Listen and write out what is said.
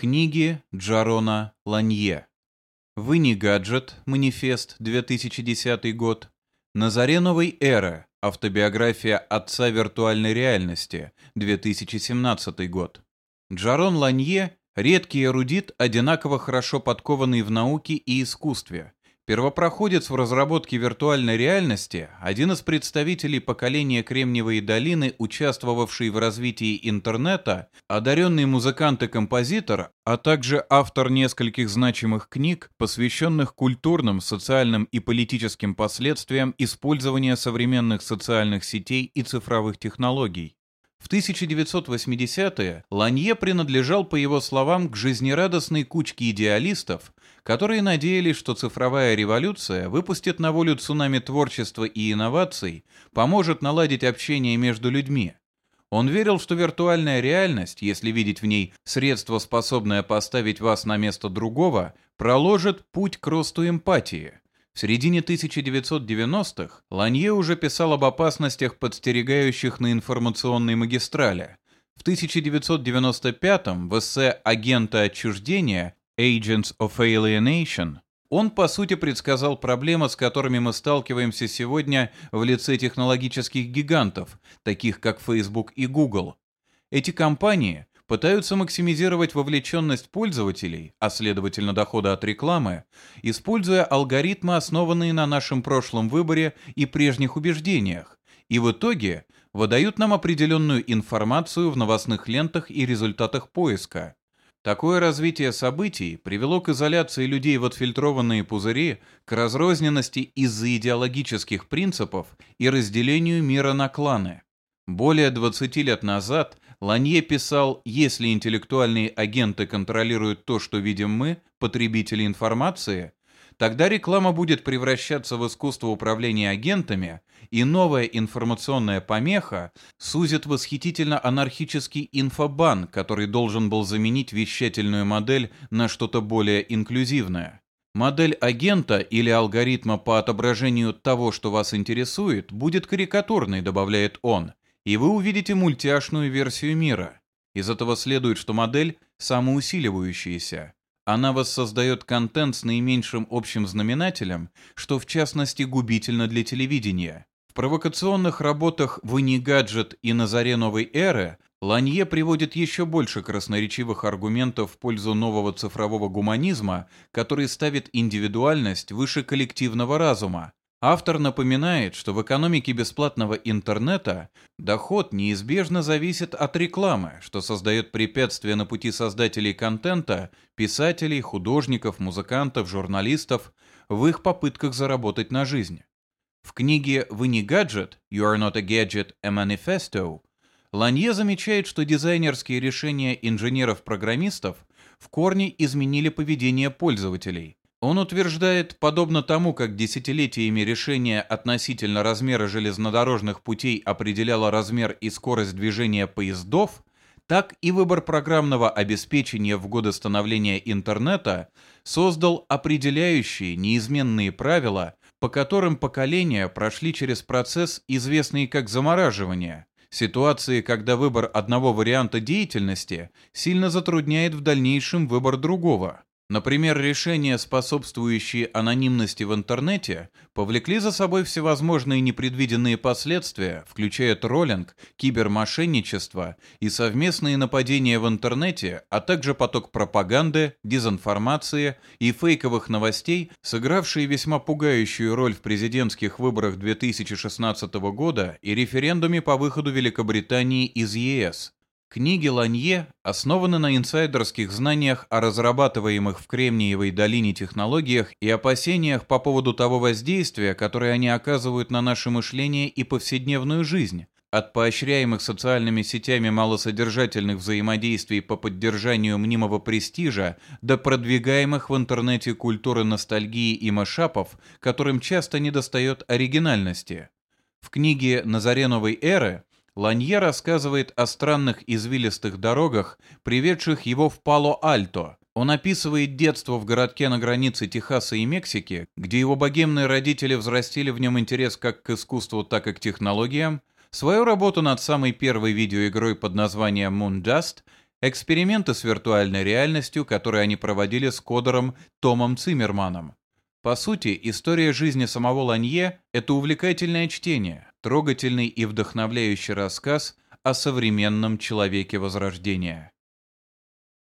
Книги Джарона Ланье. Вы не гаджет. Манифест. 2010 год. На заре новой эры. Автобиография отца виртуальной реальности. 2017 год. Джарон Ланье – редкий эрудит, одинаково хорошо подкованный в науке и искусстве. Первопроходец в разработке виртуальной реальности, один из представителей поколения Кремниевой долины, участвовавший в развитии интернета, одаренный музыкант и композитор, а также автор нескольких значимых книг, посвященных культурным, социальным и политическим последствиям использования современных социальных сетей и цифровых технологий. В 1980-е Ланье принадлежал, по его словам, к жизнерадостной кучке идеалистов, которые надеялись, что цифровая революция выпустит на волю цунами творчества и инноваций, поможет наладить общение между людьми. Он верил, что виртуальная реальность, если видеть в ней средство, способное поставить вас на место другого, проложит путь к росту эмпатии. В середине 1990-х Ланье уже писал об опасностях, подстерегающих на информационной магистрали. В 1995-м в эссе «Агента отчуждения» Agents of Alienation он, по сути, предсказал проблемы, с которыми мы сталкиваемся сегодня в лице технологических гигантов, таких как Facebook и Google. Эти компании пытаются максимизировать вовлеченность пользователей, а следовательно дохода от рекламы, используя алгоритмы, основанные на нашем прошлом выборе и прежних убеждениях, и в итоге выдают нам определенную информацию в новостных лентах и результатах поиска. Такое развитие событий привело к изоляции людей в отфильтрованные пузыри, к разрозненности из-за идеологических принципов и разделению мира на кланы. Более 20 лет назад Ланье писал, если интеллектуальные агенты контролируют то, что видим мы, потребители информации, тогда реклама будет превращаться в искусство управления агентами, и новая информационная помеха сузит восхитительно анархический инфобан, который должен был заменить вещательную модель на что-то более инклюзивное. Модель агента или алгоритма по отображению того, что вас интересует, будет карикатурной, добавляет он, и вы увидите мультяшную версию мира. Из этого следует, что модель самоусиливающаяся. Она воссоздает контент с наименьшим общим знаменателем, что в частности губительно для телевидения. В провокационных работах «Вы не гаджет» и «На заре новой эры» Ланье приводит еще больше красноречивых аргументов в пользу нового цифрового гуманизма, который ставит индивидуальность выше коллективного разума, Автор напоминает, что в экономике бесплатного интернета доход неизбежно зависит от рекламы, что создает препятствия на пути создателей контента, писателей, художников, музыкантов, журналистов в их попытках заработать на жизнь. В книге «Вы не гаджет» «You are not a gadget, a manifesto» Ланье замечает, что дизайнерские решения инженеров-программистов в корне изменили поведение пользователей – он утверждает, подобно тому, как десятилетиями решение относительно размера железнодорожных путей определяло размер и скорость движения поездов, так и выбор программного обеспечения в годы становления интернета создал определяющие неизменные правила, по которым поколения прошли через процесс, известный как замораживание, ситуации, когда выбор одного варианта деятельности сильно затрудняет в дальнейшем выбор другого. Например, решения, способствующие анонимности в интернете, повлекли за собой всевозможные непредвиденные последствия, включая троллинг, кибермошенничество и совместные нападения в интернете, а также поток пропаганды, дезинформации и фейковых новостей, сыгравшие весьма пугающую роль в президентских выборах 2016 года и референдуме по выходу Великобритании из ЕС. Книги Ланье основаны на инсайдерских знаниях о разрабатываемых в Кремниевой долине технологиях и опасениях по поводу того воздействия, которое они оказывают на наше мышление и повседневную жизнь, от поощряемых социальными сетями малосодержательных взаимодействий по поддержанию мнимого престижа до продвигаемых в интернете культуры ностальгии и машапов, которым часто недостает оригинальности. В книге «На заре новой эры» Ланье рассказывает о странных извилистых дорогах, приведших его в Пало-Альто. Он описывает детство в городке на границе Техаса и Мексики, где его богемные родители взрастили в нем интерес как к искусству, так и к технологиям, свою работу над самой первой видеоигрой под названием Moon Dust Эксперименты с виртуальной реальностью, которые они проводили с кодером Томом Циммерманом. По сути, история жизни самого Ланье – это увлекательное чтение, трогательный и вдохновляющий рассказ о современном человеке Возрождения.